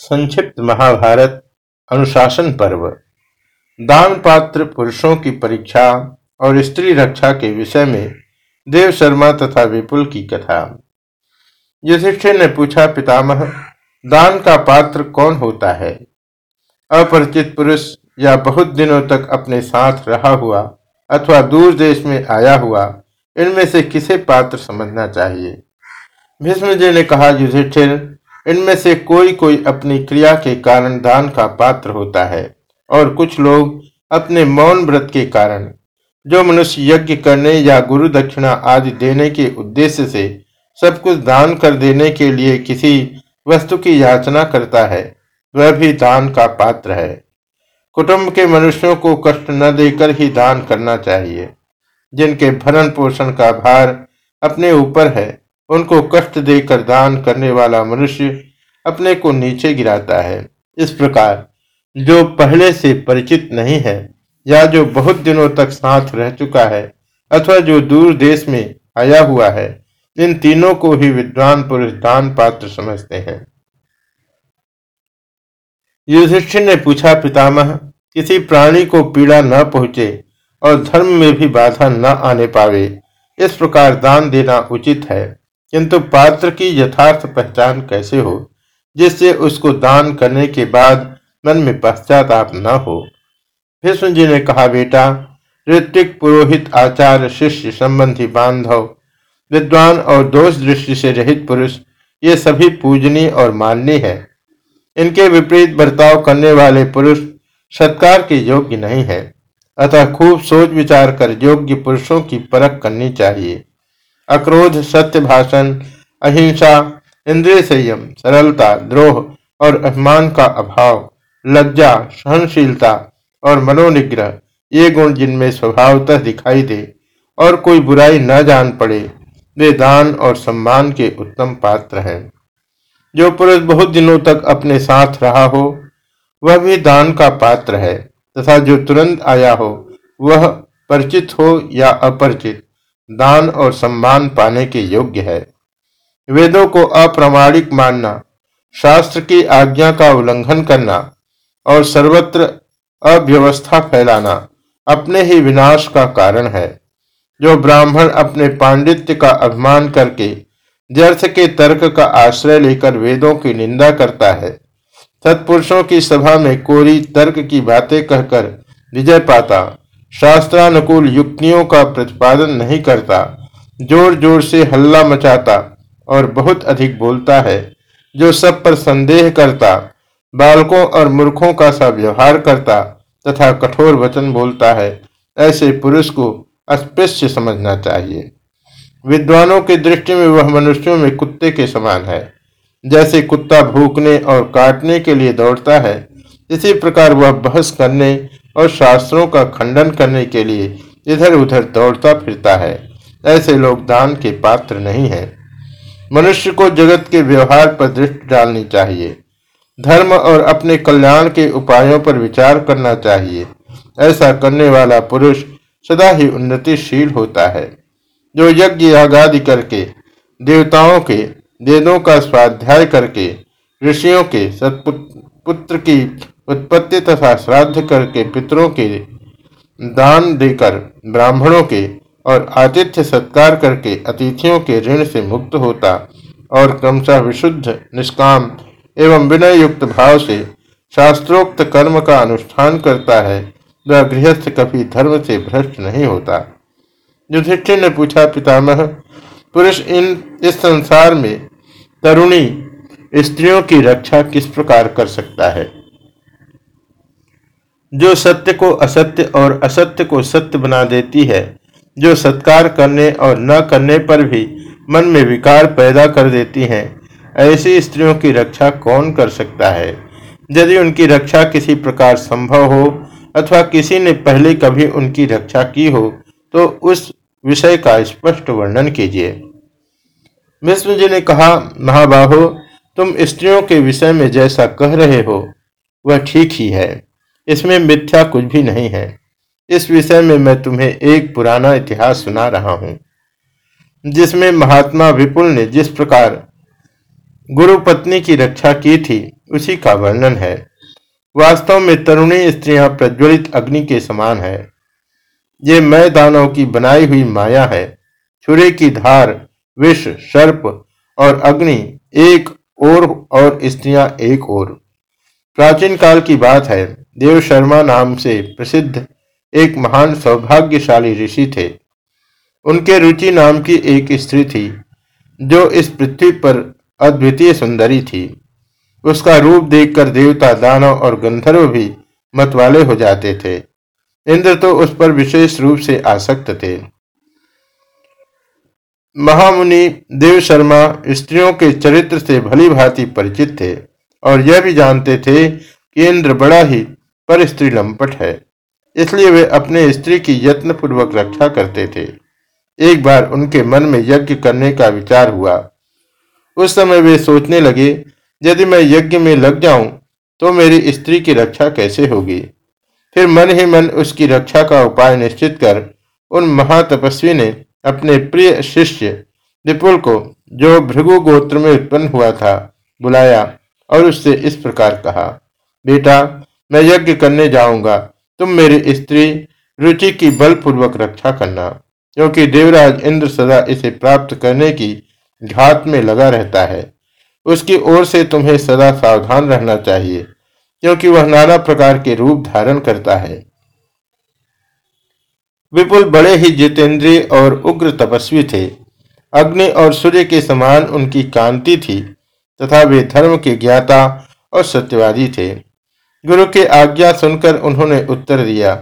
संक्षिप्त महाभारत, अनुशासन पर्व। दान पात्र पुरुषों की परीक्षा और स्त्री रक्षा के विषय में देव शर्मा तथा विपुल की कथा। युधिष्ठिर ने पूछा, पितामह, दान का पात्र कौन होता है? अपरिचित पुरुष या बहुत दिनों तक अपने साथ रहा हुआ अथवा दूर देश में आया हुआ, इनमें से किसे पात्र समझना चाहिए? भीष्म जी ने कहा, युधिष्ठिर इनमें से कोई कोई अपनी क्रिया के कारण दान का पात्र होता है, और कुछ लोग अपने मौन व्रत के कारण, जो मनुष्य यज्ञ करने या गुरु दक्षिणा आदि देने के उद्देश्य से सब कुछ दान कर देने के लिए किसी वस्तु की याचना करता है, वह भी दान का पात्र है। कुटुंब के मनुष्यों को कष्ट न देकर ही दान करना चाहिए, जिनके भरण पोषण का भार अपने ऊपर है। उनको कष्ट देकर दान करने वाला मनुष्य अपने को नीचे गिराता है। इस प्रकार जो पहले से परिचित नहीं है या जो बहुत दिनों तक साथ रह चुका है अथवा जो दूर देश में आया हुआ है, इन तीनों को ही विद्वान पुरुष दान पात्र समझते हैं। युधिष्ठिर ने पूछा, पितामह, किसी प्राणी को पीड़ा न पहुँचे और धर्म में भी बाधा न आने पावे, इस प्रकार दान देना उचित है। किंतु पात्र की यथार्थ पहचान कैसे हो, जिससे उसको दान करने के बाद मन में पश्चाताप न हो? भीष्म जी ने कहा, बेटा ऋतिक पुरोहित आचार्य शिष्य संबंधी बांधव, विद्वान और दोष दृष्टि से रहित पुरुष, ये सभी पूजनीय और माननीय है। इनके विपरीत बर्ताव करने वाले पुरुष सत्कार के योग्य नहीं है। अतः खूब सोच विचार कर योग्य पुरुषों की परख करनी चाहिए। अक्रोध, सत्य भाषण, अहिंसा, इंद्रिय संयम, सरलता, द्रोह और अभिमान का अभाव, लज्जा, सहनशीलता और मनोनिग्रह, ये गुण जिनमें स्वभावतः दिखाई दे और कोई बुराई न जान पड़े, वे दान और सम्मान के उत्तम पात्र हैं। जो पुरुष बहुत दिनों तक अपने साथ रहा हो, वह भी दान का पात्र है, तथा जो तुरंत आया हो, वह परिचित हो या अपरिचित दान और सम्मान पाने के योग्य है। वेदों को अप्रामाणिक मानना, शास्त्र की आज्ञा का उल्लंघन करना और सर्वत्र अव्यवस्था फैलाना अपने ही विनाश का कारण है। जो ब्राह्मण अपने पांडित्य का अभिमान करके व्यर्थ के तर्क का आश्रय लेकर वेदों की निंदा करता है, सत्पुरुषों की सभा में कोरी तर्क की बातें कहकर विजय पाता। शास्त्रानुकूल युक्तियों का प्रतिपादन नहीं करता ज़ोर ज़ोर से हल्ला मचाता और बहुत अधिक बोलता है, जो सब पर संदेह करता, बालकों और मूर्खों का सा व्यवहार करता तथा कठोर वचन बोलता है, ऐसे पुरुष को अस्पृश्य समझना चाहिए। विद्वानों की दृष्टि में वह मनुष्यों में कुत्ते के समान है। जैसे कुत्ता भूखने और काटने के लिए दौड़ता है, इसी प्रकार वह बहस करने और शास्त्रों का खंडन करने के लिए इधर उधर दौड़ता फिरता है। ऐसे लोग दान के पात्र नहीं है। मनुष्य को जगत के व्यवहार पर दृष्टि डालनी चाहिए। धर्म और अपने कल्याण के उपायों पर विचार करना चाहिए। ऐसा करने वाला पुरुष सदा ही उन्नतिशील होता है। जो यज्ञ यागादि करके, देवताओं के, वेदों का स्वाध्याय करके, ऋषियों के सत्पुत्र की उत्पत्ति तथा श्राद्ध करके पितरों के दान देकर, ब्राह्मणों के और आतिथ्य सत्कार करके अतिथियों के ऋण से मुक्त होता और क्रमशः विशुद्ध, निष्काम एवं विनय युक्त भाव से शास्त्रोक्त कर्म का अनुष्ठान करता है, वह गृहस्थ कभी धर्म से भ्रष्ट नहीं होता। युधिष्ठिर ने पूछा, पितामह, पुरुष इन, इस संसार में तरुणी स्त्रियों की रक्षा किस प्रकार कर सकता है? जो सत्य को असत्य और असत्य को सत्य बना देती है, जो सत्कार करने और न करने पर भी मन में विकार पैदा कर देती हैं, ऐसी स्त्रियों की रक्षा कौन कर सकता है? यदि उनकी रक्षा किसी प्रकार संभव हो अथवा किसी ने पहले कभी उनकी रक्षा की हो तो उस विषय का स्पष्ट वर्णन कीजिए। विष्णु जी ने कहा, महाबाहो, तुम स्त्रियों के विषय में जैसा कह रहे हो, वह ठीक ही है। इसमें मिथ्या कुछ भी नहीं है। इस विषय में मैं तुम्हें एक पुराना इतिहास सुना रहा हूँ, जिसमें महात्मा विपुल ने जिस प्रकार गुरु पत्नी की रक्षा की थी, उसी का वर्णन है। वास्तव में तरुणी स्त्रियाँ प्रज्वलित अग्नि के समान है। ये मैदानों की बनाई हुई माया है। छुरे की धार, विष, सर्प और अग्नि एक और और स्त्रियाँ एक और प्राचीन काल की बात है। देव शर्मा नाम से प्रसिद्ध एक महान सौभाग्यशाली ऋषि थे। उनके रुचि नाम की एक स्त्री थी, जो इस पृथ्वी पर अद्वितीय सुंदरी थी। उसका रूप देखकर देवता, दानव और गंधर्व भी मतवाले हो जाते थे। इंद्र तो उस पर विशेष रूप से आसक्त थे। महामुनि देव शर्मा स्त्रियों के चरित्र से भली भांति परिचित थे और यह भी जानते थे कि इंद्र बड़ा ही पर स्त्री लंपट है। इसलिए वे अपने स्त्री की यत्न पूर्वक रक्षा करते थे। एक बार उनके मन में यज्ञ करने का विचार हुआ। उस समय वे सोचने लगे, यदि मैं यज्ञ में लग जाऊँ तो मेरी स्त्री की रक्षा कैसे होगी? फिर मन ही मन उसकी रक्षा का उपाय निश्चित कर उन महातपस्वी ने अपने प्रिय शिष्य विपुल को, जो भृगु गोत्र में उत्पन्न हुआ था, बुलाया और उससे इस प्रकार कहा, बेटा मैं यज्ञ करने जाऊँगा। तुम मेरी स्त्री रुचि की बलपूर्वक रक्षा करना, क्योंकि देवराज इंद्र सदा इसे प्राप्त करने की घात में लगा रहता है। उसकी ओर से तुम्हें सदा सावधान रहना चाहिए, क्योंकि वह नाना प्रकार के रूप धारण करता है। विपुल बड़े ही जितेंद्रीय और उग्र तपस्वी थे। अग्नि और सूर्य के समान उनकी कांति थी, तथा वे धर्म के ज्ञाता और सत्यवादी थे। गुरु की आज्ञा सुनकर उन्होंने उत्तर दिया,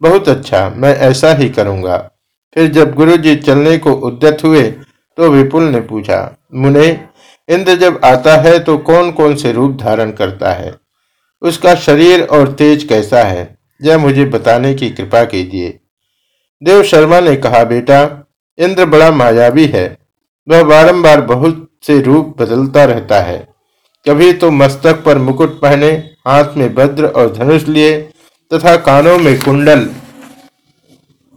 बहुत अच्छा मैं ऐसा ही करूँगा। फिर जब गुरु जी चलने को उद्यत हुए तो विपुल ने पूछा, मुने, इंद्र जब आता है तो कौन कौन से रूप धारण करता है? उसका शरीर और तेज कैसा है? यह मुझे बताने की कृपा कीजिए। देव शर्मा ने कहा, बेटा, इंद्र बड़ा मायावी है। वह बारंबार बहुत से रूप बदलता रहता है। कभी तो मस्तक पर मुकुट पहने, हाथ में वज्र और धनुष लिए, तथा कानों में कुंडल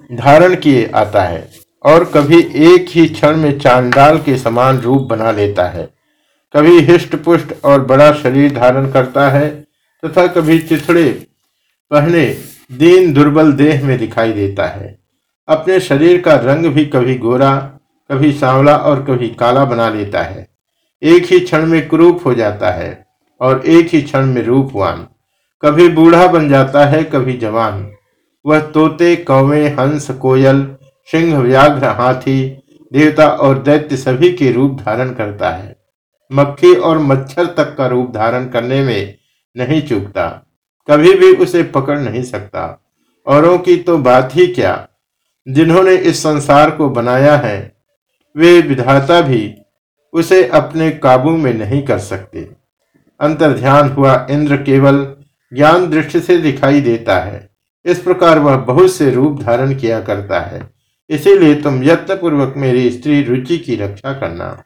धारण किए आता है, और कभी एक ही क्षण में चांडाल के समान रूप बना लेता है। कभी हिष्ट पुष्ट और बड़ा शरीर धारण करता है, तथा कभी चिथड़े पहने दीन दुर्बल देह में दिखाई देता है। अपने शरीर का रंग भी कभी गोरा, कभी सांवला और कभी काला बना लेता है। एक ही क्षण में क्रूप हो जाता है और एक ही क्षण में रूपवान। कभी बूढ़ा बन जाता है, कभी जवान। वह तोते, कौवे, हंस, कोयल, सिंह, व्याघ्र, हाथी, देवता और दैत्य सभी के रूप धारण करता है। मक्खी और मच्छर तक का रूप धारण करने में नहीं चूकता। कभी भी उसे पकड़ नहीं सकता। औरों की तो बात ही क्या? जिन्होंने इस संसार को बनाया है, वे विधाता भी उसे अपने काबू में नहीं कर सकते। अंतर ध्यान हुआ, इंद्र केवल ज्ञान दृष्टि से दिखाई देता है। इस प्रकार वह बहुत से रूप धारण किया करता है। इसीलिए तुम यत्न पूर्वक मेरी स्त्री रुचि की रक्षा करना।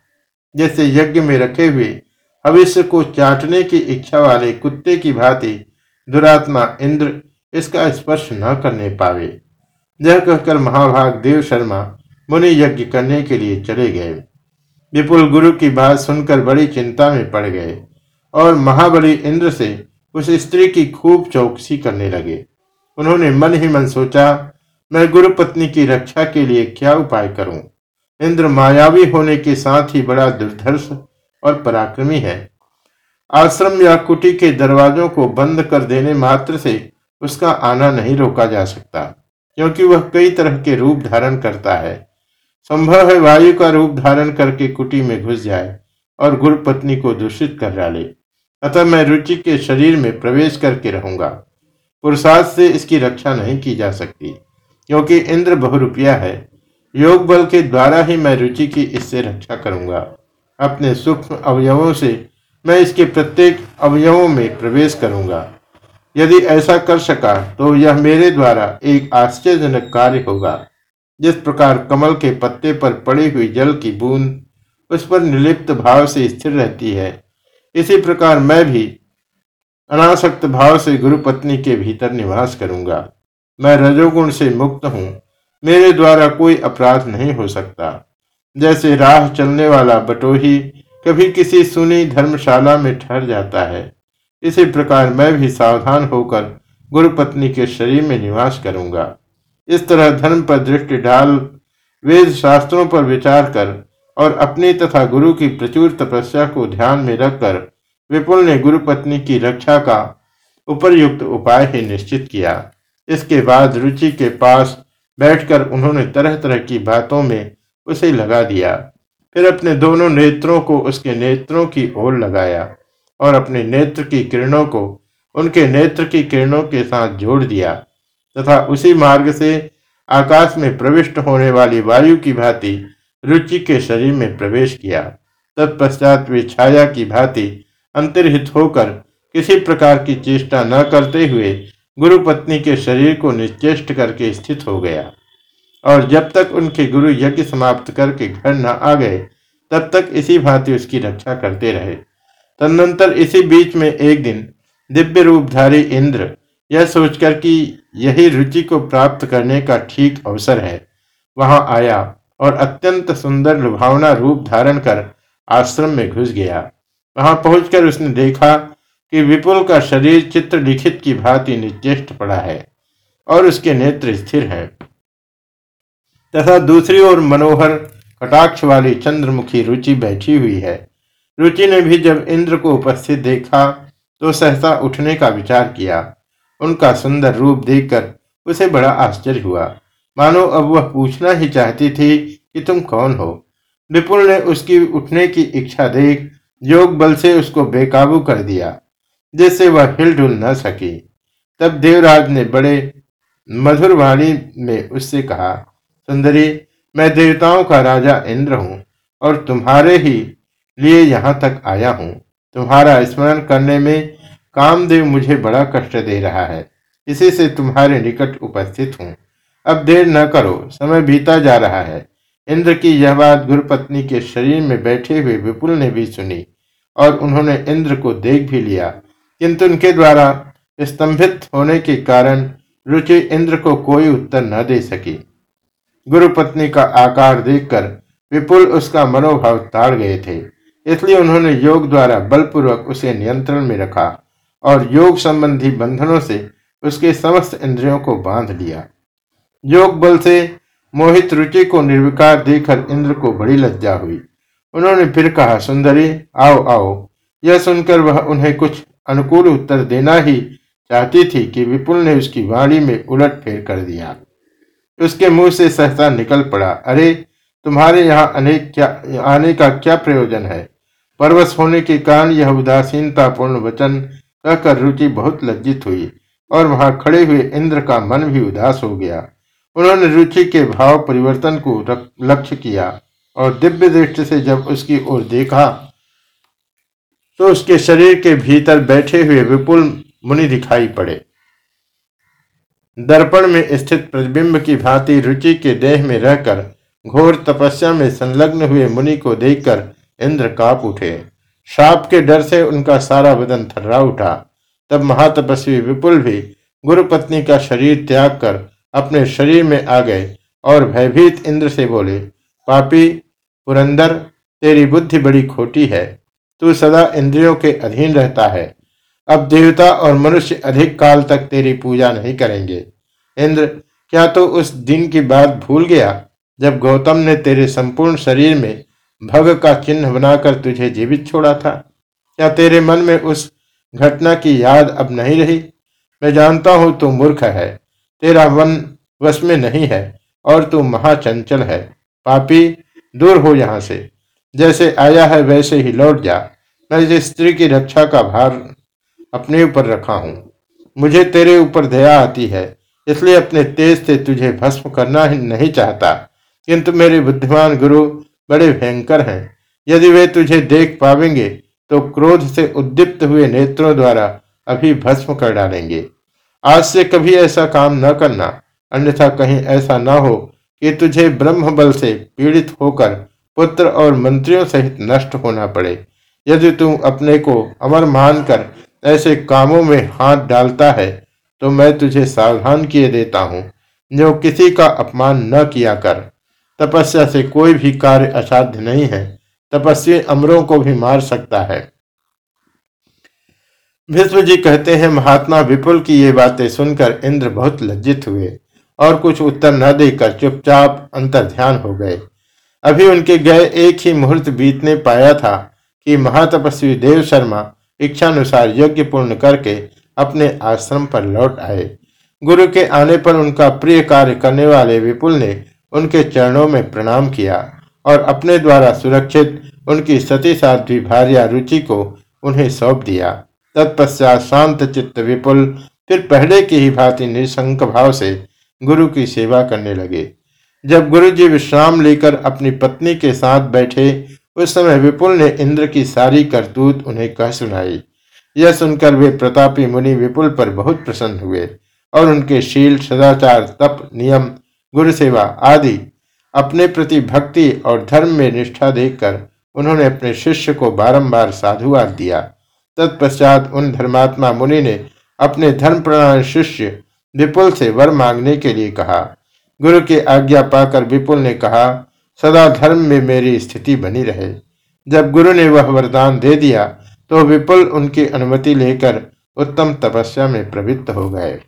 जैसे यज्ञ में रखे हुए भविष्य को चाटने की इच्छा वाले कुत्ते की भांति दुरात्मा इंद्र इसका स्पर्श न करने पावे। यह कहकर महाभाग देव शर्मा मुनि यज्ञ करने के लिए चले गए। विपुल गुरु की बात सुनकर बड़ी चिंता में पड़ गए और महाबली इंद्र से उस स्त्री की खूब चौकसी करने लगे। उन्होंने मन ही मन सोचा, मैं गुरु पत्नी की रक्षा के लिए क्या उपाय करूँ? इंद्र मायावी होने के साथ ही बड़ा दुर्धर्ष और पराक्रमी है। आश्रम या कुटी के दरवाजों को बंद कर देने मात्र से उसका आना नहीं रोका जा सकता, क्योंकि वह कई तरह के रूप धारण करता है। संभव है वायु का रूप धारण करके कुटी में घुस जाए और गुरु पत्नी को दूषित कर डाले। अतः मैं रुचि के शरीर में प्रवेश करके रहूँगा। पुरुषार्थ से इसकी रक्षा नहीं की जा सकती, क्योंकि इंद्र बहुरुपया है। योग बल के द्वारा ही मैं रुचि की इससे रक्षा करूँगा। अपने सूक्ष्म अवयवों से मैं इसके प्रत्येक अवयवों में प्रवेश करूँगा। यदि ऐसा कर सका तो यह मेरे द्वारा एक आश्चर्यजनक कार्य होगा। जिस प्रकार कमल के पत्ते पर पड़ी हुई जल की बूंद उस पर निर्लिप्त भाव से स्थिर रहती है। इसी प्रकार मैं भी अनासक्त भाव से गुरु पत्नी के भीतर निवास करूँगा। मैं रजोगुण से मुक्त हूँ। मेरे द्वारा कोई अपराध नहीं हो सकता। जैसे राह चलने वाला बटोही कभी किसी सुनी धर्मशाला में ठहर जाता है। इसी प्रकार मैं भी सावधान होकर गुरु पत्नी के शरीर में निवास करूँगा। इस तरह धर्म पर दृष्टि डाल, वेद शास्त्रों पर विचार कर और अपनी तथा गुरु की प्रचुर तपस्या को ध्यान में रखकर विपुल ने गुरु पत्नी की रक्षा का उपरयुक्त उपाय ही निश्चित किया। इसके बाद रुचि के पास बैठकर उन्होंने तरह तरह की बातों में उसे लगा दिया। फिर अपने दोनों नेत्रों को उसके नेत्रों की ओर लगाया और अपने नेत्र की किरणों को उनके नेत्र की किरणों के साथ जोड़ दिया। तथा उसी मार्ग से आकाश में प्रविष्ट होने वाली वायु की भांति रुचि के शरीर में प्रवेश किया। तत्पश्चात वे छाया की भांति अंतर्हित होकर किसी प्रकार की चेष्टा न करते हुए गुरु पत्नी के शरीर को निश्चेष्ट करके स्थित हो गया। और जब तक उनके गुरु यज्ञ समाप्त करके घर न आ गए, तब तक इसी भांति उसकी रक्षा करते रहे। तदनंतर इसी बीच में एक दिन दिव्य रूपधारी इंद्र यह सोचकर कि यही रुचि को प्राप्त करने का ठीक अवसर है। वहाँ आया और अत्यंत सुंदर लुभावना रूप धारण कर आश्रम में घुस गया। वहाँ पहुंचकर उसने देखा कि विपुल का शरीर चित्र लिखित की भांति निचेष्ट पड़ा है और उसके नेत्र स्थिर हैं। तथा दूसरी ओर मनोहर, कटाक्ष वाली चंद्रमुखी रुचि बैठी हुई है। रुचि ने भी जब इंद्र को उपस्थित देखा तो सहसा उठने का विचार किया। उनका सुंदर रूप देखकर उसे बड़ा आश्चर्य हुआ। मानो अब वह पूछना ही चाहती थी कि तुम कौन हो? विपुल ने उसकी उठने की इच्छा देख योग बल से उसको बेकाबू कर दिया, जिससे वह हिलडुल न सकी। तब देवराज ने बड़े मधुर वाणी में उससे कहा, सुंदरी, मैं देवताओं का राजा इंद्र हूँ और तुम्हारे ही लिए यहाँ तक आया हूँ। तुम्हारा स्मरण करने में कामदेव मुझे बड़ा कष्ट दे रहा है, इसी से तुम्हारे निकट उपस्थित हूँ। अब देर न करो, समय बीता जा रहा है। इंद्र की यह बात गुरुपत्नी के शरीर में बैठे हुए विपुल ने भी सुनी, और उन्होंने इंद्र को देख भी लिया। किंतु उनके द्वारा स्तंभित होने के कारण रुचि इंद्र को कोई उत्तर न दे सकी। गुरुपत्नी का आकार देखकर विपुल उसका मनोभाव ताड़ गए थे, इसलिए उन्होंने योग द्वारा बलपूर्वक उसे नियंत्रण में रखा। और योग संबंधी बंधनों से उसके समस्त इंद्रियों को बाँध लिया। योग बल से मोहित रुचि को निर्विकार देखकर इंद्र को बड़ी लज्जा हुई। उन्होंने फिर कहा, सुंदरी, आओ आओ। यह सुनकर वह उन्हें कुछ अनुकूल उत्तर देना ही चाहती थी कि विपुल ने उसकी वाणी में उलट फेर कर दिया। उसके मुँह से सहसा निकल पड़ा, अरे, तुम्हारे यहाँ अनेक क्या, आने का क्या प्रयोजन है? परवश होने के कारण यह उदासीनतापूर्ण वचन कहकर रुचि बहुत लज्जित हुई और वहाँ खड़े हुए इंद्र का मन भी उदास हो गया। उन्होंने रुचि के भाव परिवर्तन को लक्ष्य किया और दिव्य दृष्टि से जब उसकी ओर देखा तो उसके शरीर के भीतर बैठे हुए विपुल मुनि दिखाई पड़े। दर्पण में स्थित प्रतिबिंब की भांति रुचि के देह में रहकर घोर तपस्या में संलग्न हुए मुनि को देखकर इंद्र काप उठे। शाप के डर से उनका सारा बदन थर्रा उठा। तब महातपस्वी विपुल भी गुरु पत्नी का शरीर त्याग कर अपने शरीर में आ गए और भयभीत इंद्र से बोले, पापी, पुरंदर, तेरी बुद्धि बड़ी खोटी है। तू सदा इंद्रियों के अधीन रहता है। अब देवता और मनुष्य अधिक काल तक तेरी पूजा नहीं करेंगे। इंद्र, क्या तो उस दिन की बात भूल गया जब गौतम ने तेरे संपूर्ण शरीर में भग का चिन्ह बनाकर तुझे जीवित छोड़ा था। क्या तेरे मन में उस घटना की याद अब नहीं रही? मैं जानता हूँ तू मूर्ख है। तेरा मन वश में नहीं है और तू महाचंचल है। पापी, दूर हो यहाँ से। जैसे आया है वैसे ही लौट जा। मैं इस स्त्री की रक्षा का भार अपने ऊपर रखा हूँ। मुझे तेरे ऊपर दया आती है, इसलिए अपने तेज से तुझे भस्म करना ही नहीं चाहता। किंतु मेरे बुद्धिमान गुरु बड़े भयंकर हैं। यदि वे तुझे देख पावेंगे तो क्रोध से उद्दीप्त हुए नेत्रों द्वारा अभी भस्म कर डालेंगे। आज से कभी ऐसा काम न करना, अन्यथा कहीं ऐसा न हो कि तुझे ब्रह्म बल से पीड़ित होकर पुत्र और मंत्रियों सहित नष्ट होना पड़े। यदि तू अपने को अमर मानकर ऐसे कामों में हाथ डालता है तो मैं तुझे सावधान किए देता हूँ। जो किसी का अपमान न किया कर। तपस्या से कोई भी कार्य असाध्य नहीं है। तपस्वी अमरों को भी मार सकता है। भीष्म जी कहते हैं, महात्मा विपुल की ये बातें सुनकर इंद्र बहुत लज्जित हुए और कुछ उत्तर न देकर चुपचाप अंतर ध्यान हो गए। अभी उनके गए एक ही मुहूर्त बीतने पाया था कि महातपस्वी देव शर्मा इच्छानुसार यज्ञ पूर्ण करके अपने आश्रम पर लौट आए। गुरु के आने पर उनका प्रिय कार्य करने वाले विपुल ने उनके चरणों में प्रणाम किया और अपने द्वारा सुरक्षित उनकी सती साध्वी भार्या रुचि को उन्हें सौंप दिया। तत्पश्चात शांत चित्त विपुल, फिर पहले की ही भांति निशंक भाव से गुरु की सेवा करने लगे। जब गुरु जी विश्राम लेकर अपनी पत्नी के साथ बैठे, उस समय विपुल ने इंद्र की सारी करतूत उन्हें कह सुनाई। यह सुनकर वे प्रतापी मुनि विपुल पर बहुत प्रसन्न हुए और उनके शील, सदाचार, तप, नियम गुरु सेवा आदि अपने प्रति भक्ति और धर्म में निष्ठा देखकर उन्होंने अपने शिष्य को बारंबार साधुवाद दिया। तत्पश्चात उन धर्मात्मा मुनि ने अपने धर्म प्रणाली शिष्य विपुल से वर मांगने के लिए कहा। गुरु की आज्ञा पाकर विपुल ने कहा, सदा धर्म में मेरी स्थिति बनी रहे। जब गुरु ने वह वरदान दे दिया तो विपुल उनकी अनुमति लेकर उत्तम तपस्या में प्रवृत्त हो गए।